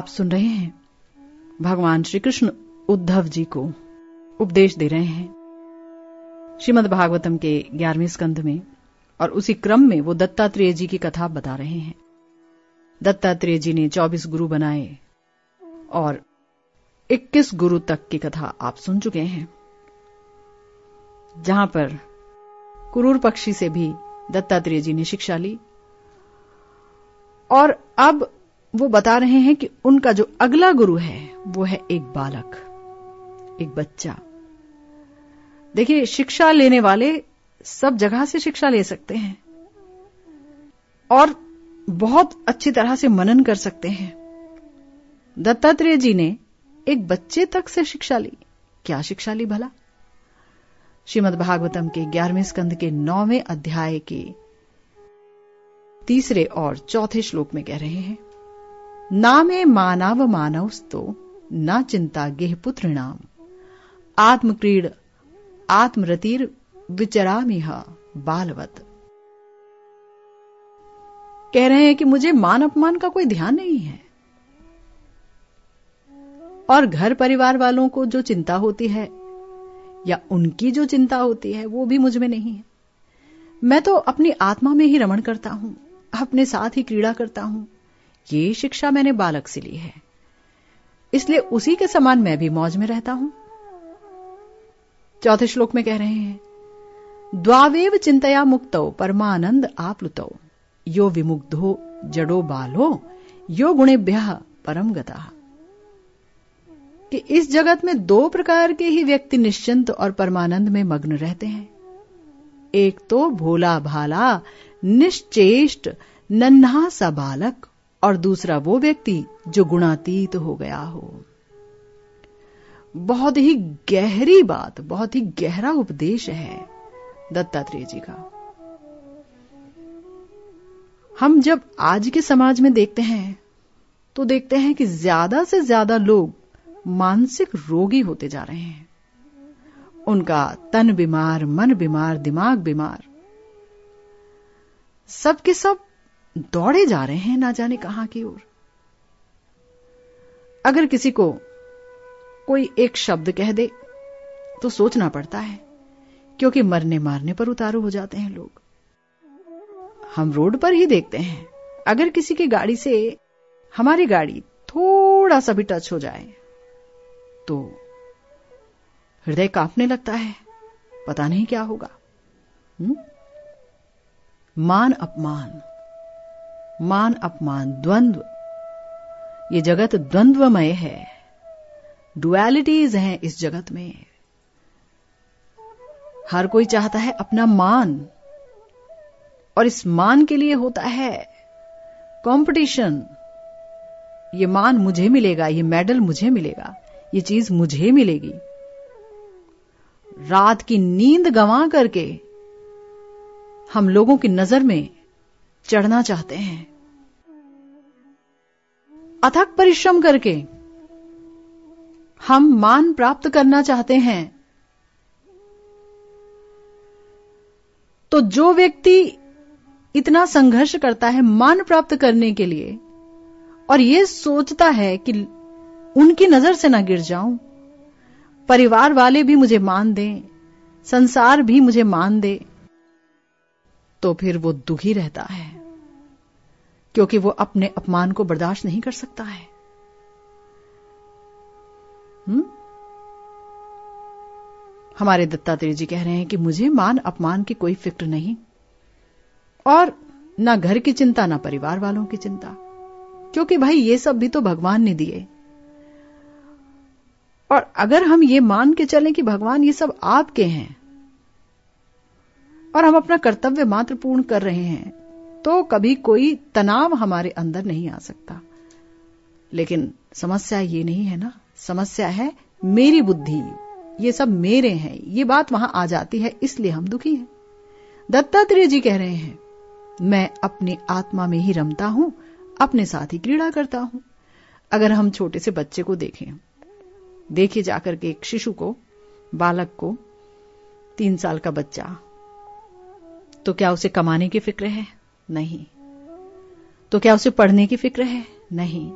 आप सुन रहे हैं भगवान श्री कृष्ण उद्धव जी को उपदेश दे रहे हैं। श्रीमद भागवतम के ग्यारहवें स्कंध में और उसी क्रम में वो दत्तात्रेय जी की कथा बता रहे हैं। दत्तात्रेय जी ने 24 गुरु बनाए और 21 गुरु तक की कथा आप सुन चुके हैं, जहाँ पर कुरूर पक्षी से भी दत्तात्रेय जी ने शिक्षा ली। और अब वो बता रहे हैं कि उनका जो अगला गुरु है, वो है एक बालक, एक बच्चा। देखिए, शिक्षा लेने वाले सब जगह से शिक्षा ले सकते हैं और बहुत अच्छी तरह से मनन कर सकते हैं। दत्तात्रेय जी ने एक बच्चे तक से शिक्षा ली। क्या शिक्षा ली भला? श्रीमद भागवतम के ग्यारहवें स्कंद के नौवें अध्याय के तीसरे और चौथे श्लोक में कह रहे हैं नामे मानव मानवस्तो न चिंता गेह पुत्र नाम आत्मक्रीड, आत्मरतिर विचरामिह बालवत। कह रहे हैं कि मुझे मान अपमान का कोई ध्यान नहीं है। और घर परिवार वालों को जो चिंता होती है, या उनकी जो चिंता होती है, वो भी मुझमें नहीं है। मैं तो अपनी आत्मा में ही रमण करता हूँ, अपने साथ ही क्रीड़ा करता हूँ। ये शिक्षा मैंने बालक से ली है। इसलिए उसी के समान मैं भी मौज में रहता हूँ। चौथे श्लोक में कह रहे हैं, द्वावेव चिंतया मुक्तो, परमानंद आप्लुतो। यो विमुग्धो, जडो बालो, यो गुणे गुणेभ्य परम गता। कि इस जगत में दो प्रकार के ही व्यक्ति निश्चिंत और परमानंद में मग्न रहते हैं। एक तो भोला भाला, निश्चेष्ट, नन्हा सा बालक। और दूसरा वो व्यक्ति जो गुणातीत हो गया हो। बहुत ही गहरी बात, बहुत ही गहरा उपदेश है दत्तात्रेय जी का। हम जब आज के समाज में देखते हैं तो देखते हैं कि ज़्यादा से ज़्यादा लोग मानसिक रोगी होते जा रहे हैं। उनका तन बीमार, मन बीमार, दिमाग बीमार। सबके सब दौड़े जा रहे हैं, ना जाने कहाँ की ओर। अगर किसी को कोई एक शब्द कह दे तो सोचना पड़ता है, क्योंकि मरने मारने पर उतारू हो जाते हैं लोग। हम रोड पर ही देखते हैं। अगर किसी की गाड़ी से हमारी गाड़ी थोड़ा सा भी टच हो जाए तो हृदय कांपने लगता है। पता नहीं क्या होगा। हुँ? मान अपमान। मान, अपमान, द्वंद्व। ये जगत द्वंद्वमय है। डुअलिटीज हैं इस जगत में। हर कोई चाहता है अपना मान। और इस मान के लिए होता है कंपटीशन ये मान मुझे मिलेगा, ये मेडल मुझे मिलेगा, ये चीज़ मुझे मिलेगी। रात की नींद गंवा करके हम लोगों की नज़र में चढ़ना चाहते हैं। अथक परिश्रम करके हम मान प्राप्त करना चाहते हैं। तो जो व्यक्ति इतना संघर्ष करता है मान प्राप्त करने के लिए और ये सोचता है कि उनकी नज़र से ना गिर जाऊँ, परिवार वाले भी मुझे मान दें, संसार भी मुझे मान दे तो फिर वो दुखी रहता है। क्योंकि वो अपने अपमान को बर्दाश्त नहीं कर सकता है। हुँ? हमारे दत्तात्रेय जी कह रहे हैं कि मुझे मान अपमान की कोई फ़िक्र नहीं। और ना घर की चिंता, ना परिवार वालों की चिंता। क्योंकि भाई ये सब भी तो भगवान ने दिए। और अगर हम ये मान के चलें कि भगवान ये सब आपके हैं और हम अपना कर्तव्य मात्र पूर्ण कर रहे हैं तो कभी कोई तनाव हमारे अंदर नहीं आ सकता। लेकिन समस्या ये नहीं है ना। समस्या है मेरी बुद्धि। ये सब मेरे हैं। ये बात वहाँ आ जाती है, इसलिए हम दुखी हैं। दत्तात्रेय जी कह रहे हैं, मैं अपनी आत्मा में ही रमता हूँ, अपने साथ ही क्रीड़ा करता हूँ। अगर हम छोटे से बच्चे को देखें देखिए जाकर के एक शिशु को, बालक को, तीन साल का बच्चा तो क्या उसे कमाने की फ़िक्र है? नहीं। तो क्या उसे पढ़ने की फ़िक्र है? नहीं।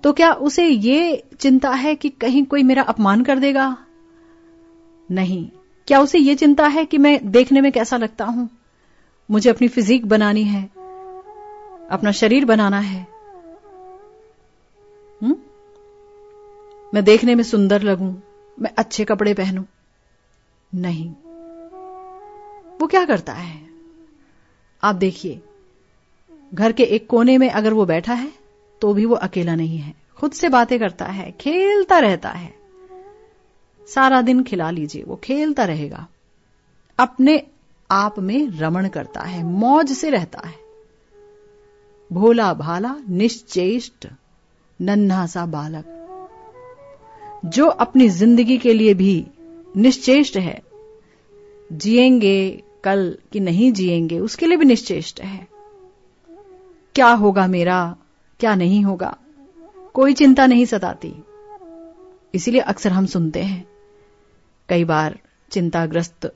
तो क्या उसे ये चिंता है कि कहीं कोई मेरा अपमान कर देगा? नहीं। क्या उसे ये चिंता है कि मैं देखने में कैसा लगता हूँ? मुझे अपनी फिजिक बनानी है। अपना शरीर बनाना है। हुँ? मैं देखने में सुंदर लगूं। मैं अच्छे कपड़े पहनूं। नहीं। वो क्या करता है? आप देखिए, घर के एक कोने में अगर वो बैठा है तो भी वो अकेला नहीं है। खुद से बातें करता है, खेलता रहता है। सारा दिन खिला लीजिए, वो खेलता रहेगा। अपने आप में रमण करता है, मौज से रहता है। भोला भाला, निश्चेष्ट, नन्हा सा बालक। जो अपनी ज़िंदगी के लिए भी निश्चेष्ट है, जिएँगे कल कि नहीं जिएँगे, उसके लिए भी निश्चेष्ट है। क्या होगा मेरा, क्या नहीं होगा? कोई चिंता नहीं सताती। इसीलिए अक्सर हम सुनते हैं। कई बार चिंताग्रस्त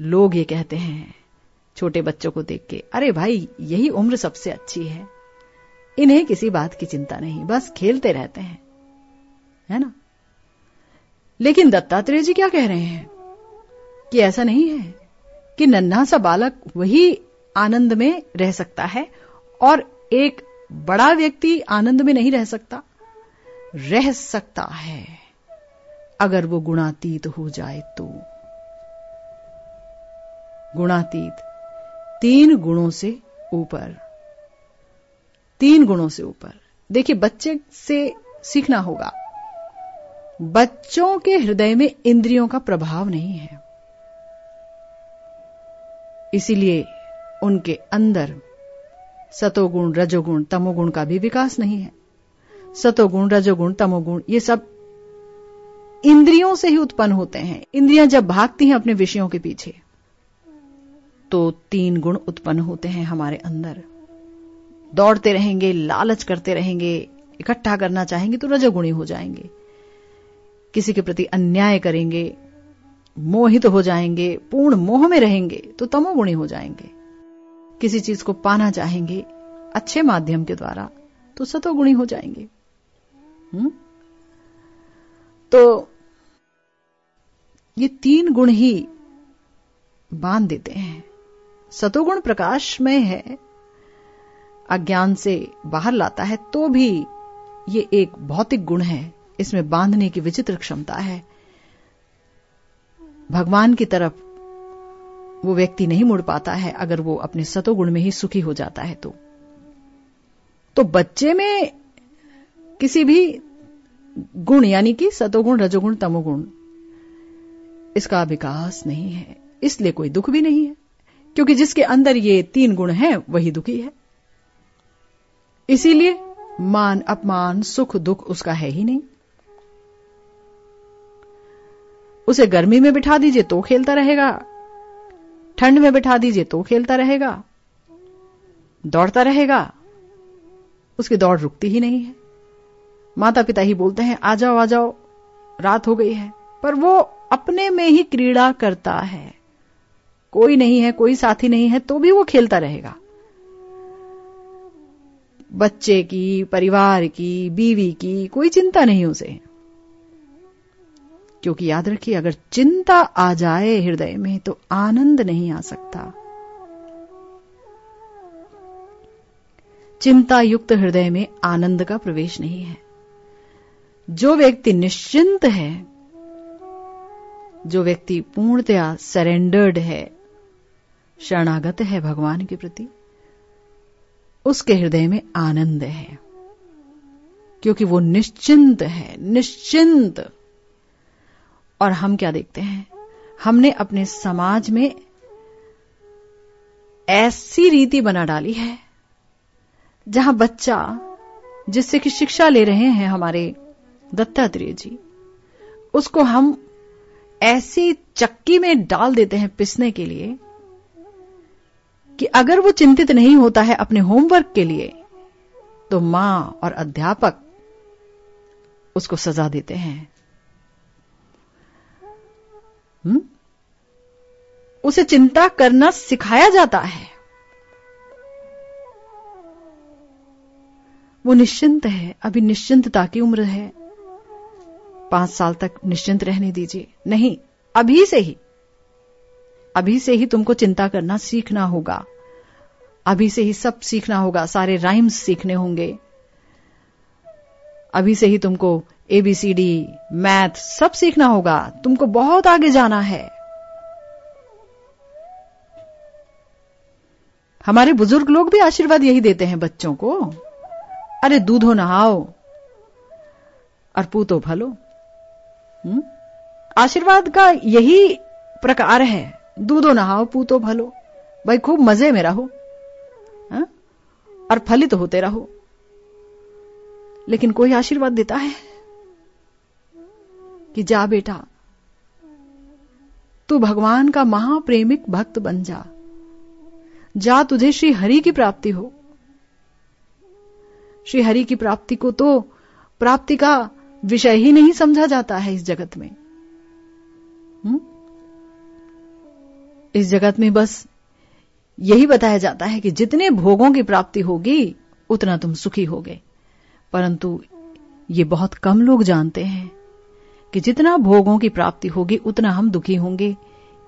लोग ये कहते हैं, छोटे बच्चों को देख के, अरे भाई, यही उम्र सबसे अच्छी है। इन्हें किसी बात की चिंता नहीं, बस खेलते रहते हैं। है ना? लेकिन दत्तात्रेय जी क्या कह रहे हैं? कि ऐसा नहीं है। कि नन्हा सा बालक वही आनंद में रह सकता है और एक बड़ा व्यक्ति आनंद में नहीं रह सकता रह सकता है। अगर वो गुणातीत हो जाए तो। गुणातीत, तीन गुणों से ऊपर। तीन गुणों से ऊपर। देखिए, बच्चे से सीखना होगा। बच्चों के हृदय में इंद्रियों का प्रभाव नहीं है। इसीलिए उनके अंदर सतोगुण, रजोगुण, तमोगुण का भी विकास नहीं है। सतोगुण, रजोगुण, तमोगुण, ये सब इंद्रियों से ही उत्पन्न होते हैं। इंद्रियाँ जब भागती हैं अपने विषयों के पीछे तो तीन गुण उत्पन्न होते हैं हमारे अंदर। दौड़ते रहेंगे, लालच करते रहेंगे, इकट्ठा करना चाहेंगे तो रजोगुणी हो जाएँगे। किसी के प्रति अन्याय करेंगे मोहित हो जाएँगे, पूर्ण मोह में रहेंगे तो तमोगुणी हो जाएँगे। किसी चीज़ को पाना चाहेंगे, अच्छे माध्यम के द्वारा तो सतोगुणी हो जाएँगे। हुँ? तो ये तीन गुण ही बाँध देते हैं। सतोगुण प्रकाश में है, अज्ञान से बाहर लाता है तो भी ये एक भौतिक गुण है। इसमें बांधने की विचित्र क्षमता है। भगवान की तरफ़ वो व्यक्ति नहीं मुड़ पाता है, अगर वो अपने सतोगुण में ही सुखी हो जाता है तो। तो बच्चे में किसी भी गुण, यानी कि सतोगुण, रजोगुण, तमोगुण, इसका विकास नहीं है। इसलिए कोई दुख भी नहीं है, क्योंकि जिसके अंदर ये तीन गुण हैं, वही दुखी है। इसीलिए मान, अपमान, सुख, दुख उसका है ही नहीं। उसे गर्मी में बिठा दीजिए तो खेलता रहेगा। ठंड में बिठा दीजिए तो खेलता रहेगा। दौड़ता रहेगा। उसकी दौड़ रुकती ही नहीं है। माता पिता ही बोलते हैं, आ जाओ आ जाओ, रात हो गई है। पर वो अपने में ही क्रीड़ा करता है। कोई नहीं है, कोई साथी नहीं है तो भी वो खेलता रहेगा। बच्चे की, परिवार की, बीवी की कोई चिंता नहीं उसे। क्योंकि याद रखिए, अगर चिंता आ जाए हृदय में तो आनंद नहीं आ सकता। चिंता युक्त हृदय में आनंद का प्रवेश नहीं है। जो व्यक्ति निश्चिंत है, जो व्यक्ति पूर्णतया सरेंडर्ड है, शरणागत है भगवान के प्रति, उसके हृदय में आनंद है। क्योंकि वो निश्चिंत है, निश्चिंत। और हम क्या देखते हैं? हमने अपने समाज में ऐसी रीति बना डाली है, जहाँ बच्चा, जिससे कि शिक्षा ले रहे हैं हमारे दत्तात्रेय जी, उसको हम ऐसी चक्की में डाल देते हैं पिसने के लिए कि अगर वो चिंतित नहीं होता है अपने होमवर्क के लिए तो माँ और अध्यापक उसको सजा देते हैं। हुँ? उसे चिंता करना सिखाया जाता है। वो निश्चिंत है, अभी निश्चिंतता की उम्र है। पाँच साल तक निश्चिंत रहने दीजिए। नहीं, अभी से ही। अभी से ही तुमको चिंता करना सीखना होगा। अभी से ही सब सीखना होगा, सारे राइम्स सीखने होंगे। अभी से ही तुमको एबीसीडी मैथ सब सीखना होगा। तुमको बहुत आगे जाना है। हमारे बुज़ुर्ग लोग भी आशीर्वाद यही देते हैं बच्चों को। अरे, दूधो नहाओ और पूतो भलो हम्म? आशीर्वाद का यही प्रकार है। दूधो नहाओ, पूतो भलो भाई, खूब मज़े में रहो। हा? और फलित होते रहो। लेकिन कोई आशीर्वाद देता है कि जा बेटा, तू भगवान का महाप्रेमिक भक्त बन जा। जा तुझे श्री हरि की प्राप्ति हो। श्री हरि की प्राप्ति को तो प्राप्ति का विषय ही नहीं समझा जाता है इस जगत में। हुँ? इस जगत में बस यही बताया जाता है कि जितने भोगों की प्राप्ति होगी, उतना तुम सुखी होगे। परंतु ये बहुत कम लोग जानते हैं कि जितना भोगों की प्राप्ति होगी, उतना हम दुखी होंगे,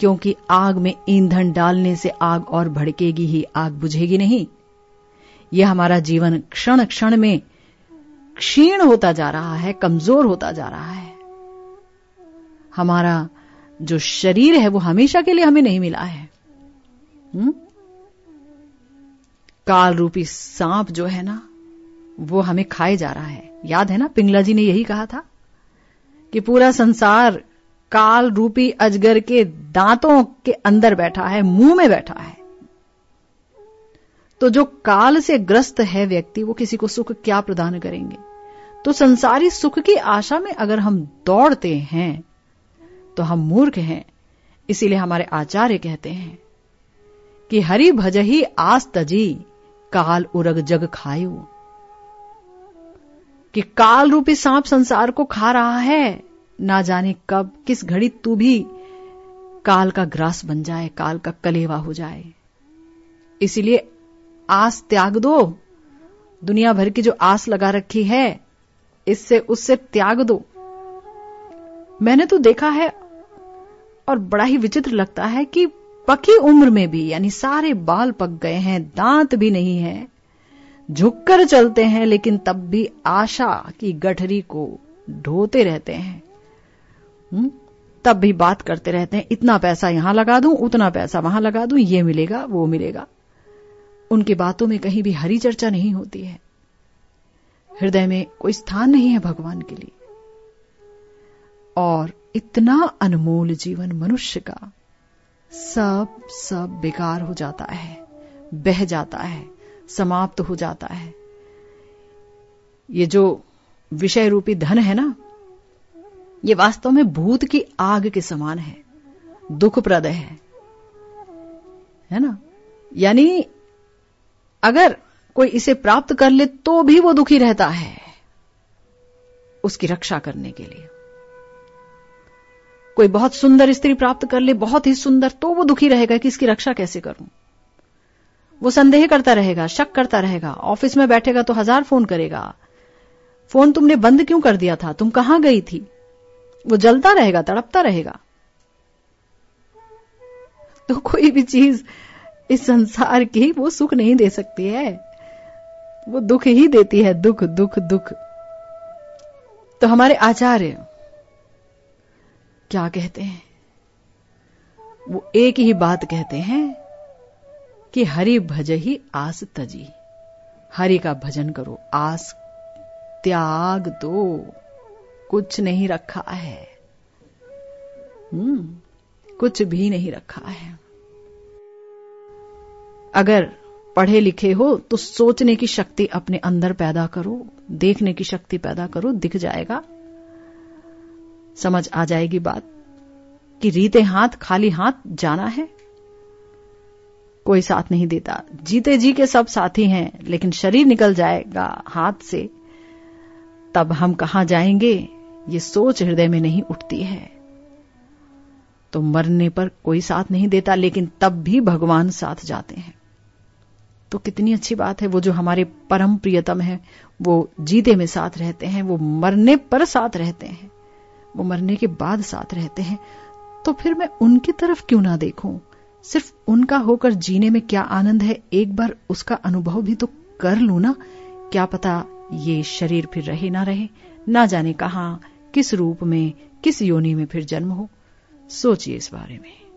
क्योंकि आग में ईंधन डालने से आग और भड़केगी ही, आग बुझेगी नहीं। यह हमारा जीवन क्षण क्षण में क्षीण होता जा रहा है, कमज़ोर होता जा रहा है। हमारा जो शरीर है, वो हमेशा के लिए हमें नहीं मिला है। हुँ? काल रूपी सांप जो है ना वो हमें खाए जा रहा है। याद है ना, पिंगला जी ने यही कहा था कि पूरा संसार काल रूपी अजगर के दांतों के अंदर बैठा है, मुँह में बैठा है। तो जो काल से ग्रस्त है व्यक्ति, वो किसी को सुख क्या प्रदान करेंगे? तो संसारी सुख की आशा में अगर हम दौड़ते हैं तो हम मूर्ख हैं। इसीलिए हमारे आचार्य कहते हैं कि हरि भजही आस तजी काल उरग जग खायु। कि काल रूपी सांप संसार को खा रहा है। ना जाने कब, किस घड़ी तू भी काल का ग्रास बन जाए, काल का कलेवा हो जाए। इसीलिए आस त्याग दो। दुनिया भर की जो आस लगा रखी है, इससे उससे त्याग दो। मैंने तो देखा है, और बड़ा ही विचित्र लगता है कि पकी उम्र में भी, यानी सारे बाल पक गए हैं, दांत भी नहीं है झुककर चलते हैं, लेकिन तब भी आशा की गठरी को ढोते रहते हैं? हम्म? तब भी बात करते रहते हैं, इतना पैसा यहाँ लगा दूँ, उतना पैसा वहाँ लगा दूँ, ये मिलेगा, वो मिलेगा उनकी बातों में कहीं भी हरी चर्चा नहीं होती है हृदय में कोई स्थान नहीं है भगवान के लिए और इतना अनमोल जीवन मनुष्य का सब सब बेकार हो जाता है, बह जाता है समाप्त हो जाता है। ये जो विषय रूपी धन है ना, ये वास्तव में भूत की आग के समान है, दुखप्रद है। है ना? यानी, अगर कोई इसे प्राप्त कर ले तो भी वो दुखी रहता है, उसकी रक्षा करने के लिए। कोई बहुत सुंदर स्त्री प्राप्त कर ले, बहुत ही सुंदर तो वो दुखी रहेगा कि इसकी रक्षा कैसे करूँ? वो संदेह करता रहेगा, शक करता रहेगा, ऑफ़िस में बैठेगा तो हज़ार फ़ोन करेगा। फ़ोन तुमने बंद क्यों कर दिया था? तुम कहाँ गई थी? वो जलता रहेगा, तड़पता रहेगा। तो कोई भी चीज़ इस संसार की वो सुख नहीं दे सकती है। वो दुख ही देती है, दुख दुख दुख। तो हमारे आचार्य क्या कहते हैं? वो एक ही बात कहते हैं कि हरि भज ही आस तजी। हरि का भजन करो, आस त्याग दो, कुछ नहीं रखा है। हम्म कुछ भी नहीं रखा है। अगर पढ़े लिखे हो तो सोचने की शक्ति अपने अंदर पैदा करो, देखने की शक्ति पैदा करो, दिख जाएगा। समझ आ जाएगी बात कि रीते हाथ, खाली हाथ जाना है। कोई साथ नहीं देता। जीते जी के सब साथी हैं, लेकिन शरीर निकल जाएगा हाथ से। तब हम कहाँ जाएँगे? ये सोच हृदय में नहीं उठती है। तो मरने पर कोई साथ नहीं देता, लेकिन तब भी भगवान साथ जाते हैं। तो कितनी अच्छी बात है, वो जो हमारे परम प्रियतम है, वो जीते में साथ रहते हैं, वो मरने पर साथ रहते हैं, वो मरने के बाद साथ रहते हैं। तो फिर मैं उनकी तरफ़ क्यों ना देखूँ? सिर्फ़ उनका होकर जीने में क्या आनंद है? एक बार उसका अनुभव भी तो कर लू ना। क्या पता ये शरीर फिर रहे ना रहे? ना जाने कहा, किस रूप में, किस योनि में फिर जन्म हो? सोचिए इस बारे में।